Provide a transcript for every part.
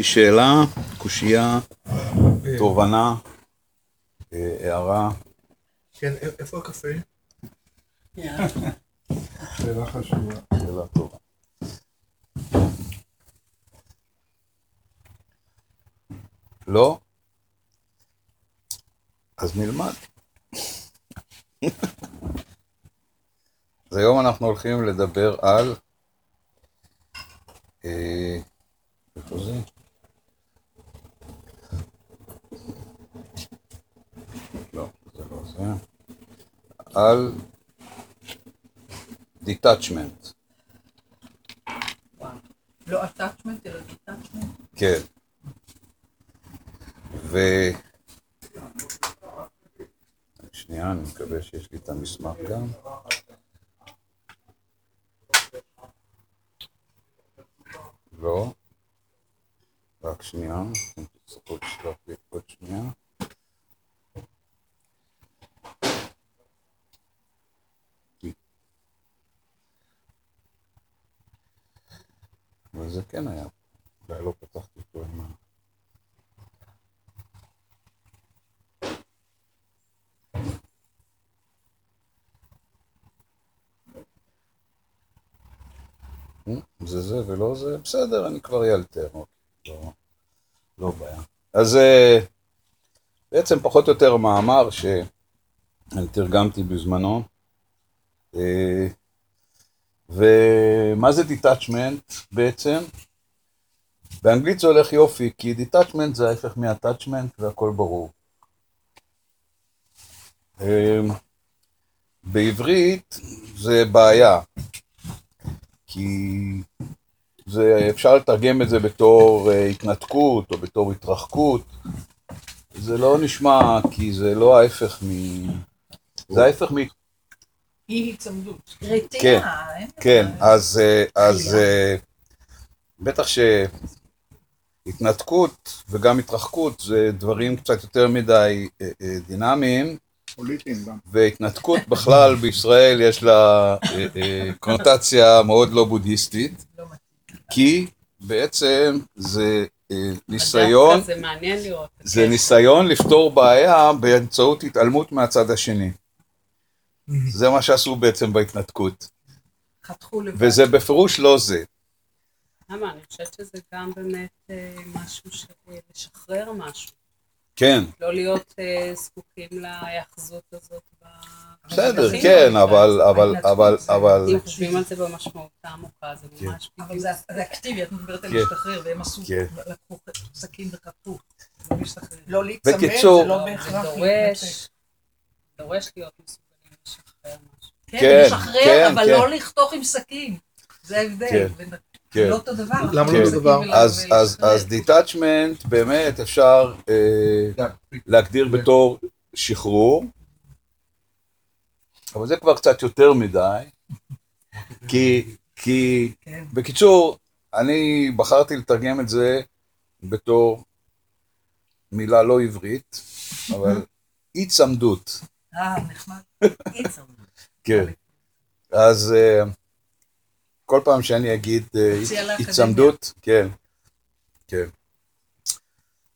שאלה, קושייה, תובנה, אה, הערה. כן, איפה הקפה? שאלה חשובה. שאלה טובה. לא? אז נלמד. אז היום אנחנו הולכים לדבר על... אה, איפה זה? לא, זה לא זה. על detachment. לא attachment, אלא detachment. כן. ו... שנייה, אני מקווה שיש לי את המסמך גם. לא. רק שנייה, עוד שנייה. זה כן היה. אולי לא פתחתי אותו עם ה... אה, זה זה ולא זה, בסדר, אני כבר אאלתר, אוקיי, לא, לא בעיה. אז אה, בעצם פחות או יותר מאמר שאני תרגמתי בזמנו, אה, ומה זה detachment בעצם? באנגלית זה הולך יופי, כי detachment זה ההפך מ-attachment והכל ברור. אמ, בעברית זה בעיה, כי זה, אפשר לתרגם את זה בתור אה, התנתקות או בתור התרחקות. זה לא נשמע, כי זה לא ההפך מ... זה ההפך מ... אי היצמדות. כן, רתיעה, אין כן. אז, אה. אה, בטח שהתנתקות וגם התרחקות זה דברים קצת יותר מדי אה, אה, דינמיים, פוליטיים גם. והתנתקות בכלל בישראל יש לה אה, אה, קונוטציה מאוד לא בודהיסטית, לא. כי בעצם זה אה, ניסיון. זה ניסיון לפתור בעיה באמצעות התעלמות מהצד השני. זה מה שעשו בעצם בהתנתקות, חתכו לבד. וזה בפירוש לא זה. למה? אני חושבת שזה גם באמת אה, משהו של אה, לשחרר משהו. כן, לא להיות אה, זקוקים להיאחזות הזאת. ב- בסדר. כן, אבל, אבל, אבל, זה- אבל, אם חושבים על זה במשמעות העמוקה, זה כן. ממש אבל. זה זה אקטיבי, את מדברת על כן. להשתחרר, והם עשו, כן. לקחו סכין. זה לא. לא להיצמד, זה לא זה בהכרח להתנתק. דורש, דורש להיות משהו. כן, כן, לשחרר, כן, אבל כן. לא לחתוך עם סכין. זה ההבדל. כן, כן. לא אותו דבר. למה לא אותו דבר? אז, אז, ולשחרר. אז detachment באמת אפשר אה, להגדיר בתור שחרור, אבל זה כבר קצת יותר מדי, כי, כי כן. בקיצור, אני בחרתי לתרגם את זה בתור מילה לא עברית, אבל היצמדות. אה, נחמד. כן. אז אה, כל פעם שאני אגיד אה. היצמדות, כן, כן.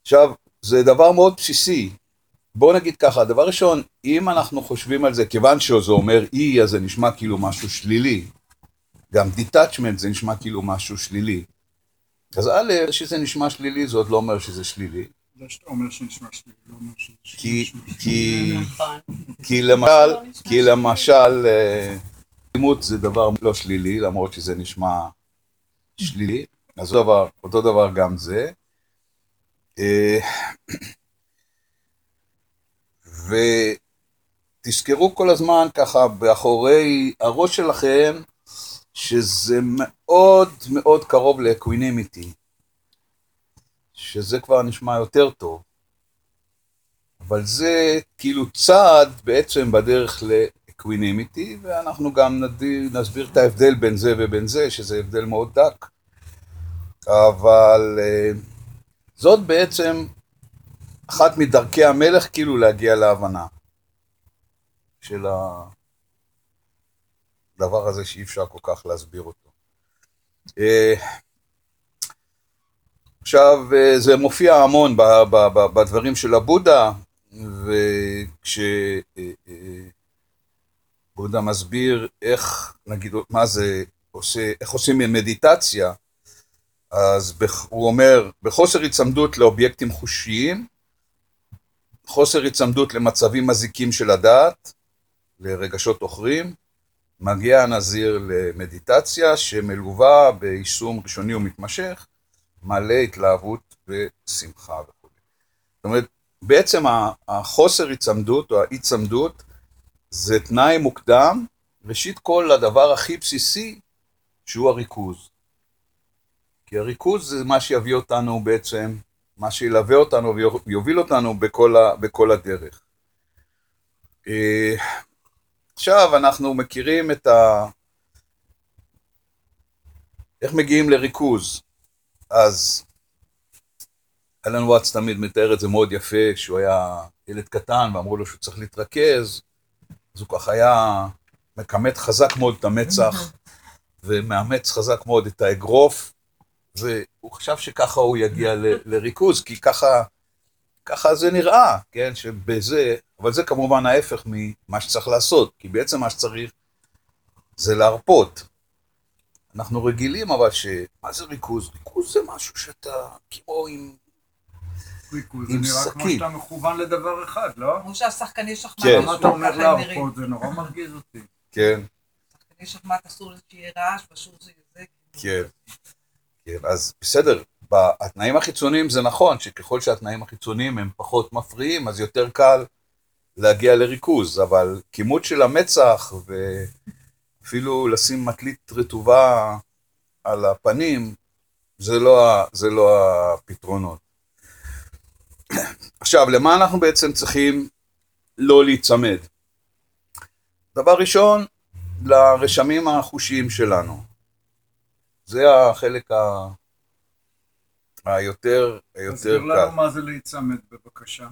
עכשיו, זה דבר מאוד בסיסי. בואו נגיד ככה, דבר ראשון, אם אנחנו חושבים על זה, כיוון שזה אומר אי, אז זה נשמע כאילו משהו שלילי. גם detachment זה נשמע כאילו משהו שלילי. אז א', שזה נשמע שלילי, זה עוד לא אומר שזה שלילי. זה שאתה אומר שנשמע שלילי, לא אומר שלילי. כי, נכון. כי למשל, כי למשל, אה, אלימות זה דבר לא שלילי, למרות שזה נשמע שלילי, אז אותו דבר, אותו דבר גם זה. אה, ותזכרו כל הזמן ככה באחורי הראש שלכם, שזה מאוד מאוד קרוב ל equanimity, שזה כבר נשמע יותר טוב. אבל זה כאילו צעד בעצם בדרך ל equanimity, ואנחנו גם נדיר, נסביר את ההבדל בין זה ובין זה, שזה הבדל מאוד דק. אבל אה, זאת בעצם אחת מדרכי המלך כאילו להגיע להבנה של הדבר הזה שאי אפשר כל כך להסביר אותו. אה, עכשיו, אה, זה מופיע המון בדברים של הבודה, וכשבודה מסביר איך, נגיד, מה זה עושה, איך עושים מדיטציה, אז הוא אומר, בחוסר היצמדות לאובייקטים חושיים, חוסר היצמדות למצבים מזיקים של הדעת, לרגשות עוכרים, מגיע הנזיר למדיטציה שמלווה ביישום ראשוני ומתמשך, מלא התלהבות ושמחה וכו'. זאת אומרת, בעצם החוסר היצמדות או האי-צמדות זה תנאי מוקדם, ראשית כל לדבר הכי בסיסי, שהוא הריכוז. כי הריכוז זה מה שיביא אותנו בעצם, מה שילווה אותנו ויוביל אותנו בכל, ה, בכל הדרך. אה, עכשיו אנחנו מכירים את ה... איך מגיעים לריכוז. אז אלן וואטס תמיד מתאר את זה מאוד יפה, כשהוא היה ילד קטן ואמרו לו שהוא צריך להתרכז, אז הוא ככה היה מכמת חזק מאוד את המצח, ומאמץ חזק מאוד את האגרוף, והוא חשב שככה הוא יגיע לריכוז, כי ככה, ככה זה נראה, כן, שבזה, אבל זה כמובן ההפך ממה שצריך לעשות, כי בעצם מה שצריך זה להרפות. אנחנו רגילים אבל ש... מה זה ריכוז? ריכוז זה משהו שאתה כמו עם... ריכוז, זה נראה כמו. שאתה מכוון לדבר אחד, לא? כמו שהשחקני שחמט, כן. למה אתה אומר. להרפות? זה נורא מרגיז אותי. כן, שחקני שחמט אסור שיהיה רעש, פשוט זה. כן. כן, אז בסדר, התנאים החיצוניים זה נכון, שככל שהתנאים החיצוניים הם פחות מפריעים, אז יותר קל להגיע לריכוז, אבל כימות של המצח ואפילו לשים מטלית רטובה על הפנים, זה לא, זה לא הפתרונות. עכשיו, למה אנחנו בעצם צריכים לא להיצמד? דבר ראשון, לרשמים החושיים שלנו. זה החלק ה... היותר, היותר תסביר קל. לנו מה זה להיצמד בבקשה.